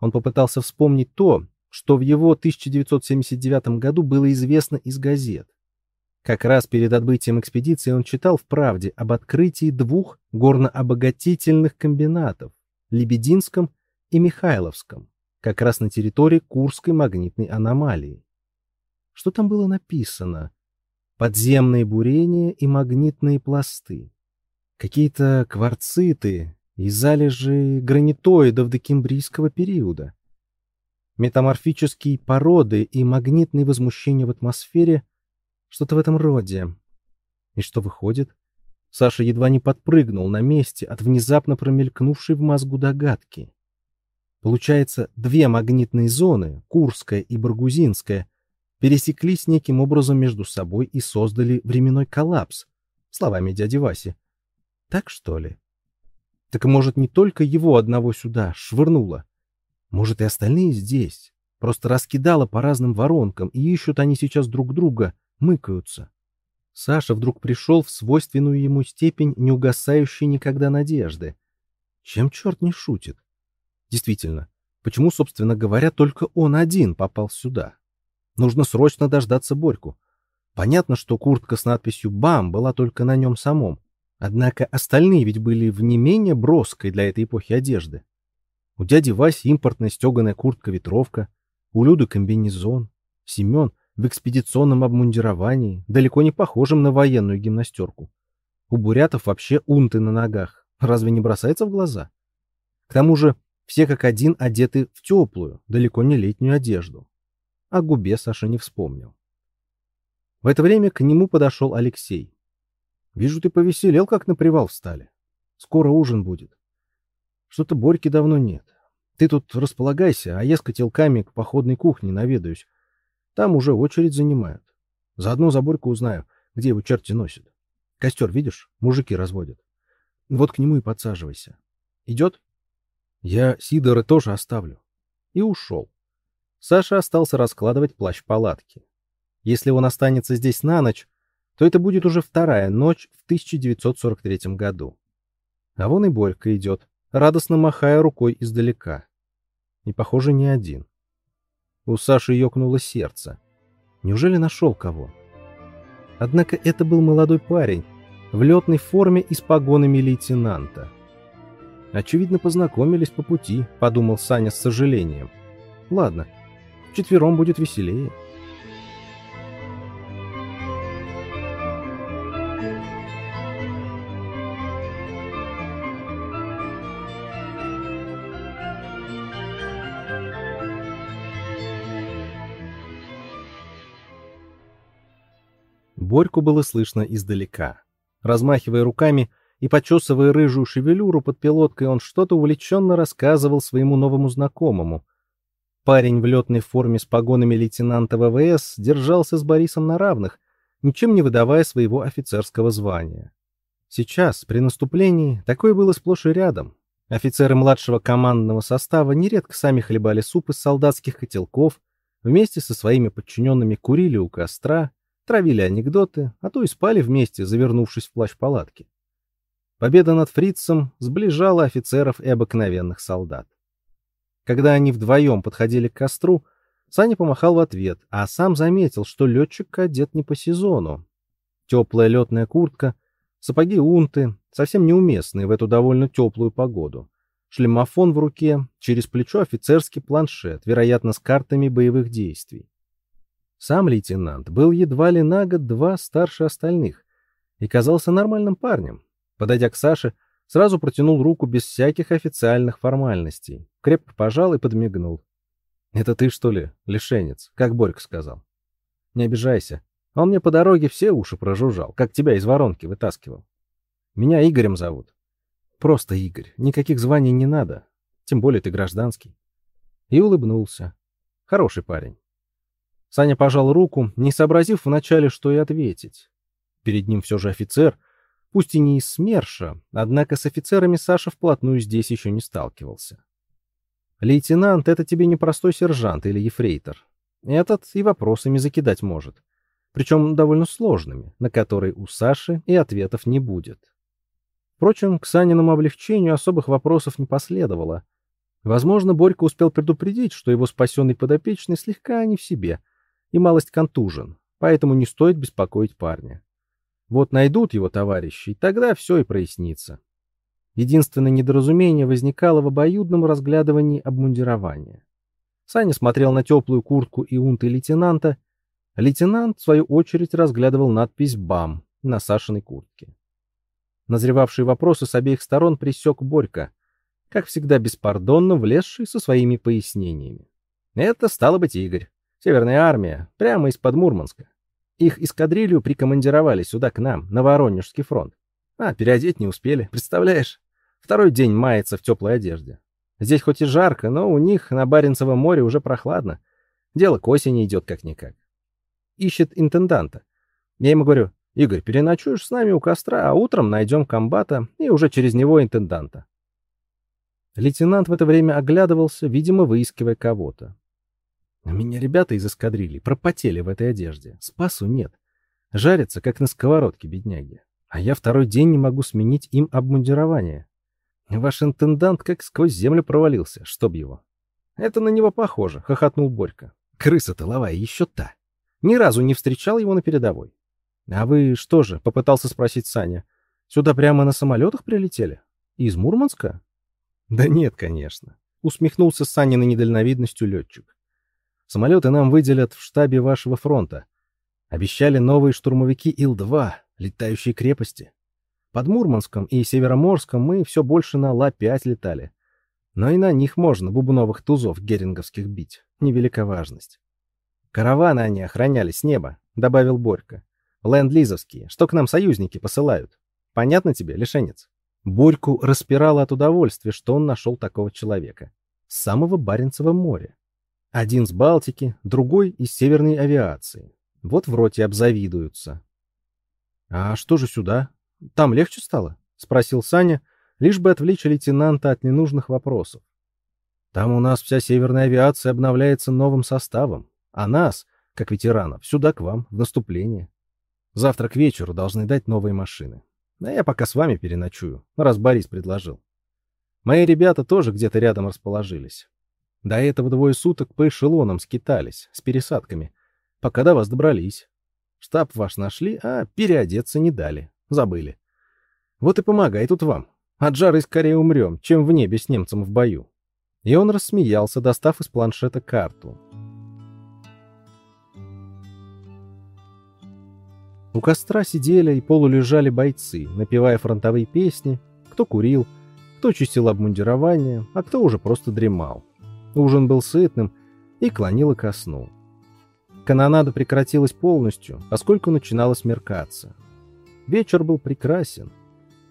Он попытался вспомнить то, что в его 1979 году было известно из газет. Как раз перед отбытием экспедиции он читал в «Правде» об открытии двух горнообогатительных комбинатов – Лебединском и Михайловском, как раз на территории Курской магнитной аномалии. Что там было написано? Подземные бурения и магнитные пласты. Какие-то кварциты и залежи гранитоидов докембрийского периода. Метаморфические породы и магнитные возмущения в атмосфере — что-то в этом роде. И что выходит? Саша едва не подпрыгнул на месте от внезапно промелькнувшей в мозгу догадки. Получается, две магнитные зоны, Курская и Баргузинская, пересеклись неким образом между собой и создали временной коллапс, словами дяди Васи. Так что ли? Так может, не только его одного сюда швырнуло? Может, и остальные здесь? Просто раскидало по разным воронкам, и ищут они сейчас друг друга, мыкаются. Саша вдруг пришел в свойственную ему степень неугасающей никогда надежды. Чем черт не шутит? Действительно, почему, собственно говоря, только он один попал сюда? Нужно срочно дождаться Борьку. Понятно, что куртка с надписью «БАМ» была только на нем самом. Однако остальные ведь были в не менее броской для этой эпохи одежды. У дяди Васи импортная стеганая куртка-ветровка, у Люды комбинезон, Семен в экспедиционном обмундировании, далеко не похожем на военную гимнастерку. У бурятов вообще унты на ногах. Разве не бросается в глаза? К тому же все как один одеты в теплую, далеко не летнюю одежду. О губе Саша не вспомнил. В это время к нему подошел Алексей. «Вижу, ты повеселел, как на привал встали. Скоро ужин будет. Что-то Борьки давно нет. Ты тут располагайся, а я с котелками к походной кухне наведаюсь. Там уже очередь занимают. Заодно за Борьку узнаю, где его черти носят. Костер, видишь, мужики разводят. Вот к нему и подсаживайся. Идет?» Я Сидора тоже оставлю. И ушел. Саша остался раскладывать плащ палатки. Если он останется здесь на ночь, то это будет уже вторая ночь в 1943 году. А вон и Борька идет, радостно махая рукой издалека. И, похоже, не один. У Саши ёкнуло сердце. Неужели нашел кого? Однако это был молодой парень в летной форме и с погонами лейтенанта. Очевидно, познакомились по пути, подумал Саня с сожалением. Ладно, вчетвером будет веселее. Борьку было слышно издалека. Размахивая руками, и, почесывая рыжую шевелюру под пилоткой, он что-то увлеченно рассказывал своему новому знакомому. Парень в летной форме с погонами лейтенанта ВВС держался с Борисом на равных, ничем не выдавая своего офицерского звания. Сейчас, при наступлении, такое было сплошь и рядом. Офицеры младшего командного состава нередко сами хлебали суп из солдатских котелков, вместе со своими подчиненными курили у костра, травили анекдоты, а то и спали вместе, завернувшись в плащ палатки. Победа над фрицем сближала офицеров и обыкновенных солдат. Когда они вдвоем подходили к костру, Саня помахал в ответ, а сам заметил, что летчик одет не по сезону. Теплая летная куртка, сапоги унты, совсем неуместные в эту довольно теплую погоду. Шлемофон в руке, через плечо офицерский планшет, вероятно, с картами боевых действий. Сам лейтенант был едва ли на год-два старше остальных и казался нормальным парнем, Подойдя к Саше, сразу протянул руку без всяких официальных формальностей, крепко пожал и подмигнул. «Это ты, что ли, лишенец?» — как Борька сказал. «Не обижайся. Он мне по дороге все уши прожужжал, как тебя из воронки вытаскивал. Меня Игорем зовут. Просто Игорь. Никаких званий не надо. Тем более ты гражданский». И улыбнулся. Хороший парень. Саня пожал руку, не сообразив вначале, что и ответить. Перед ним все же офицер — Пусть и не из СМЕРШа, однако с офицерами Саша вплотную здесь еще не сталкивался. Лейтенант — это тебе не простой сержант или ефрейтор. Этот и вопросами закидать может. Причем довольно сложными, на которые у Саши и ответов не будет. Впрочем, к Саниному облегчению особых вопросов не последовало. Возможно, Борька успел предупредить, что его спасенный подопечный слегка не в себе и малость контужен, поэтому не стоит беспокоить парня. Вот найдут его товарищи, и тогда все и прояснится. Единственное недоразумение возникало в обоюдном разглядывании обмундирования. Саня смотрел на теплую куртку и унты лейтенанта. Лейтенант, в свою очередь, разглядывал надпись «БАМ» на Сашиной куртке. Назревавшие вопросы с обеих сторон пресек Борька, как всегда беспардонно влезший со своими пояснениями. Это стало быть Игорь. Северная армия, прямо из-под Мурманска. Их эскадрилью прикомандировали сюда к нам, на Воронежский фронт. А, переодеть не успели, представляешь? Второй день мается в теплой одежде. Здесь хоть и жарко, но у них на Баренцевом море уже прохладно. Дело к осени идет как-никак. Ищет интенданта. Я ему говорю, Игорь, переночуешь с нами у костра, а утром найдем комбата и уже через него интенданта. Лейтенант в это время оглядывался, видимо, выискивая кого-то. У меня ребята из эскадрильи пропотели в этой одежде. Спасу нет. Жарятся, как на сковородке, бедняги. А я второй день не могу сменить им обмундирование. Ваш интендант как сквозь землю провалился, чтоб его. Это на него похоже, хохотнул Борька. Крыса тыловая еще та. Ни разу не встречал его на передовой. А вы что же, попытался спросить Саня, сюда прямо на самолетах прилетели? Из Мурманска? Да нет, конечно. Усмехнулся Саня на недальновидностью летчик. Самолеты нам выделят в штабе вашего фронта. Обещали новые штурмовики Ил-2, летающие крепости. Под Мурманском и Североморском мы все больше на Ла-5 летали. Но и на них можно бубновых тузов геринговских бить. Невелика важность. Караваны они охраняли с неба, добавил Борька. Ленд-лизовские, что к нам союзники посылают. Понятно тебе, лишенец? Борьку распирало от удовольствия, что он нашел такого человека. С самого Баренцева моря. Один с Балтики, другой из северной авиации. Вот в роте обзавидуются. — А что же сюда? Там легче стало? — спросил Саня, лишь бы отвлечь лейтенанта от ненужных вопросов. Там у нас вся северная авиация обновляется новым составом, а нас, как ветеранов, сюда к вам, в наступление. Завтра к вечеру должны дать новые машины. А я пока с вами переночую, раз Борис предложил. Мои ребята тоже где-то рядом расположились. До этого двое суток по эшелонам скитались, с пересадками, пока до вас добрались. Штаб ваш нашли, а переодеться не дали. Забыли. Вот и помогай тут вам. От жары скорее умрем, чем в небе с немцем в бою. И он рассмеялся, достав из планшета карту. У костра сидели и полулежали бойцы, напевая фронтовые песни, кто курил, кто чистил обмундирование, а кто уже просто дремал. Ужин был сытным и клонило ко сну. Канонада прекратилась полностью, поскольку начинало смеркаться. Вечер был прекрасен.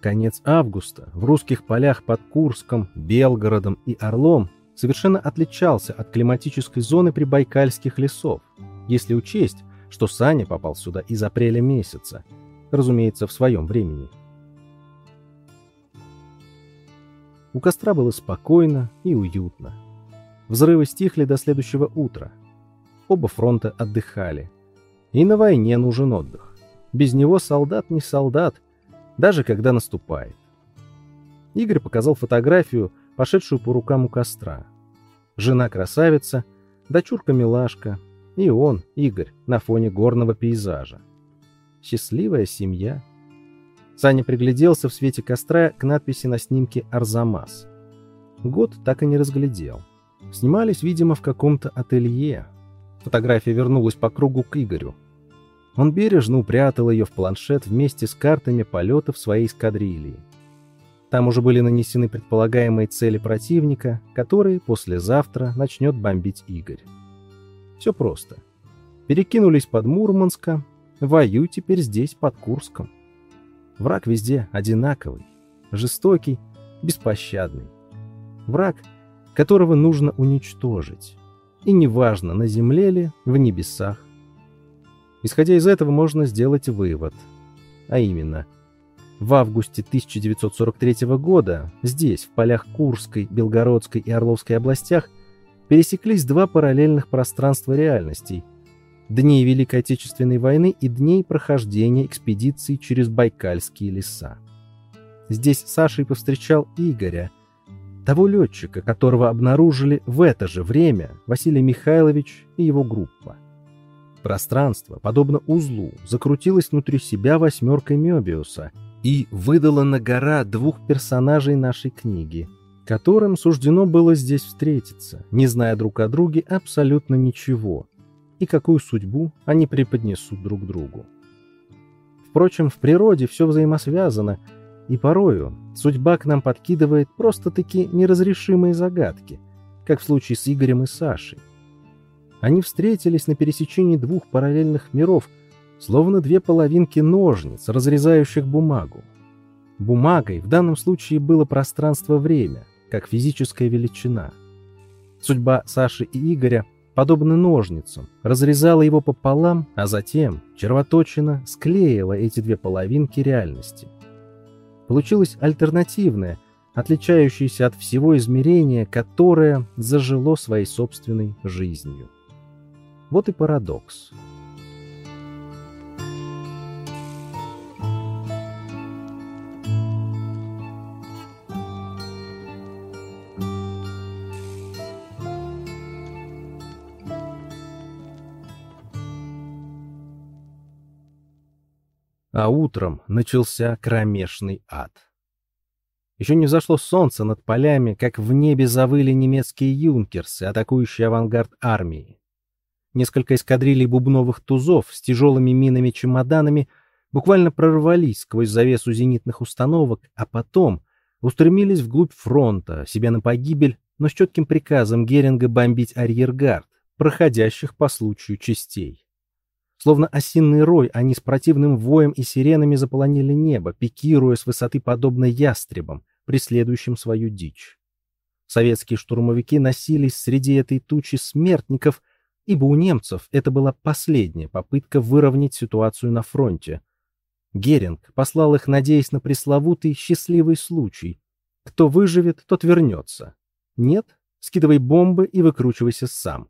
Конец августа в русских полях под Курском, Белгородом и Орлом совершенно отличался от климатической зоны прибайкальских лесов, если учесть, что Саня попал сюда из апреля месяца, разумеется, в своем времени. У костра было спокойно и уютно. Взрывы стихли до следующего утра. Оба фронта отдыхали. И на войне нужен отдых. Без него солдат не солдат, даже когда наступает. Игорь показал фотографию, пошедшую по рукам у костра. Жена красавица, дочурка милашка, и он, Игорь, на фоне горного пейзажа. Счастливая семья. Саня пригляделся в свете костра к надписи на снимке «Арзамас». Год так и не разглядел. Снимались, видимо, в каком-то ателье. Фотография вернулась по кругу к Игорю. Он бережно упрятал ее в планшет вместе с картами полетов своей эскадрильи. Там уже были нанесены предполагаемые цели противника, которые послезавтра начнет бомбить Игорь. Все просто. Перекинулись под Мурманска, воюй теперь здесь, под Курском. Враг везде одинаковый, жестокий, беспощадный. Враг, которого нужно уничтожить. И неважно, на земле ли, в небесах, Исходя из этого можно сделать вывод. А именно, в августе 1943 года здесь, в полях Курской, Белгородской и Орловской областях, пересеклись два параллельных пространства реальностей – дней Великой Отечественной войны и дней прохождения экспедиции через Байкальские леса. Здесь Саша и повстречал Игоря, того летчика, которого обнаружили в это же время Василий Михайлович и его группа. Пространство, подобно узлу, закрутилось внутри себя восьмеркой Мёбиуса и выдало на гора двух персонажей нашей книги, которым суждено было здесь встретиться, не зная друг о друге абсолютно ничего, и какую судьбу они преподнесут друг другу. Впрочем, в природе все взаимосвязано, И порою судьба к нам подкидывает просто-таки неразрешимые загадки, как в случае с Игорем и Сашей. Они встретились на пересечении двух параллельных миров, словно две половинки ножниц, разрезающих бумагу. Бумагой в данном случае было пространство-время, как физическая величина. Судьба Саши и Игоря, подобно ножницам, разрезала его пополам, а затем червоточина склеила эти две половинки реальности. Получилось альтернативное, отличающееся от всего измерения, которое зажило своей собственной жизнью. Вот и парадокс. А утром начался кромешный ад. Еще не взошло солнце над полями, как в небе завыли немецкие юнкерсы, атакующие авангард армии. Несколько эскадрилей бубновых тузов с тяжелыми минами-чемоданами буквально прорвались сквозь завесу зенитных установок, а потом устремились вглубь фронта, себе на погибель, но с четким приказом Геринга бомбить арьергард, проходящих по случаю частей. Словно осинный рой, они с противным воем и сиренами заполонили небо, пикируя с высоты подобно ястребам, преследующим свою дичь. Советские штурмовики носились среди этой тучи смертников, ибо у немцев это была последняя попытка выровнять ситуацию на фронте. Геринг послал их, надеясь на пресловутый счастливый случай. Кто выживет, тот вернется. Нет? Скидывай бомбы и выкручивайся сам.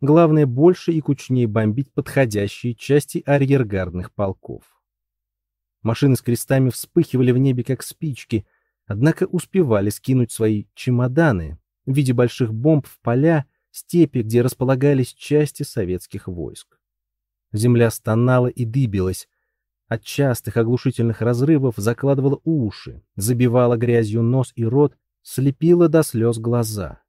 Главное, больше и кучнее бомбить подходящие части арьергардных полков. Машины с крестами вспыхивали в небе, как спички, однако успевали скинуть свои чемоданы в виде больших бомб в поля, степи, где располагались части советских войск. Земля стонала и дыбилась. От частых оглушительных разрывов закладывала уши, забивала грязью нос и рот, слепила до слез глаза.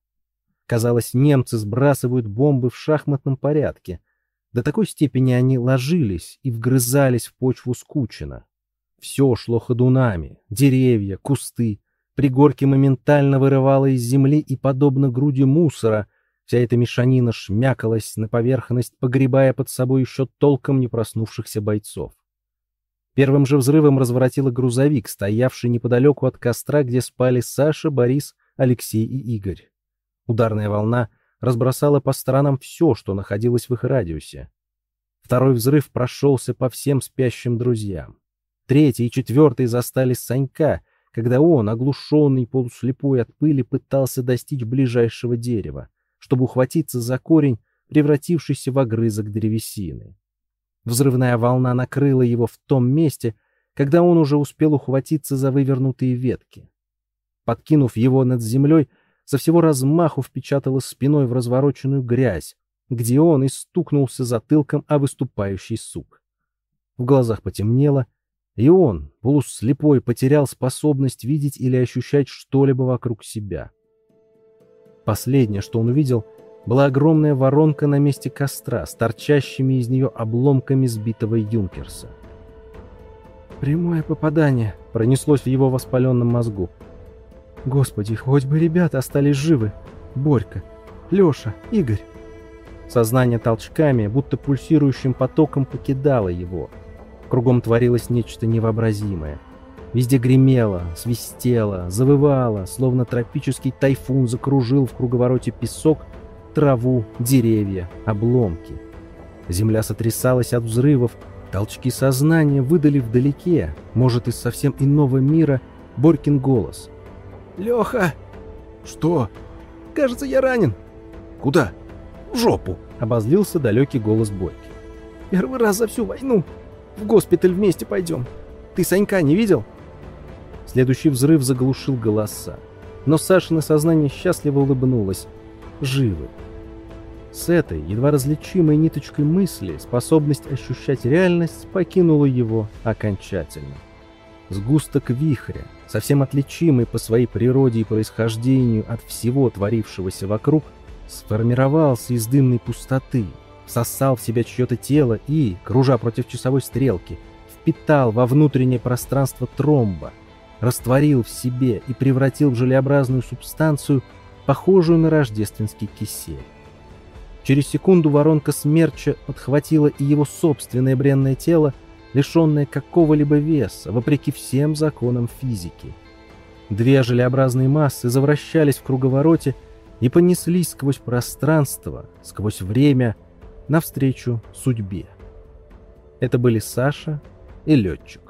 Казалось, немцы сбрасывают бомбы в шахматном порядке. До такой степени они ложились и вгрызались в почву скучно. Все шло ходунами, деревья, кусты. Пригорки моментально вырывало из земли и, подобно груди мусора, вся эта мешанина шмякалась на поверхность, погребая под собой еще толком не проснувшихся бойцов. Первым же взрывом разворотило грузовик, стоявший неподалеку от костра, где спали Саша, Борис, Алексей и Игорь. Ударная волна разбросала по сторонам все, что находилось в их радиусе. Второй взрыв прошелся по всем спящим друзьям. Третий и четвертый застали Санька, когда он, оглушенный полуслепой от пыли, пытался достичь ближайшего дерева, чтобы ухватиться за корень, превратившийся в огрызок древесины. Взрывная волна накрыла его в том месте, когда он уже успел ухватиться за вывернутые ветки. Подкинув его над землей, со всего размаху впечатала спиной в развороченную грязь, где он и стукнулся затылком о выступающий сук. В глазах потемнело, и он, полуслепой, потерял способность видеть или ощущать что-либо вокруг себя. Последнее, что он увидел, была огромная воронка на месте костра с торчащими из нее обломками сбитого юнкерса. «Прямое попадание!» пронеслось в его воспаленном мозгу. Господи, хоть бы ребята остались живы. Борька, Леша, Игорь. Сознание толчками, будто пульсирующим потоком покидало его. Кругом творилось нечто невообразимое. Везде гремело, свистело, завывало, словно тропический тайфун закружил в круговороте песок, траву, деревья, обломки. Земля сотрясалась от взрывов, толчки сознания выдали вдалеке, может, из совсем иного мира, Борькин голос — Леха!» «Что?» «Кажется, я ранен». «Куда?» «В жопу!» — обозлился далекий голос Борьки. «Первый раз за всю войну. В госпиталь вместе пойдем. Ты Санька не видел?» Следующий взрыв заглушил голоса. Но Сашина сознание счастливо улыбнулось. Живы. С этой, едва различимой ниточкой мысли, способность ощущать реальность покинула его окончательно. Сгусток вихря, совсем отличимый по своей природе и происхождению от всего творившегося вокруг, сформировался из дымной пустоты, всосал в себя чье-то тело и, кружа против часовой стрелки, впитал во внутреннее пространство тромба, растворил в себе и превратил в желеобразную субстанцию, похожую на рождественский кисель. Через секунду воронка смерча подхватила и его собственное бренное тело, лишенное какого-либо веса, вопреки всем законам физики. Две желеобразные массы завращались в круговороте и понеслись сквозь пространство, сквозь время, навстречу судьбе. Это были Саша и летчик.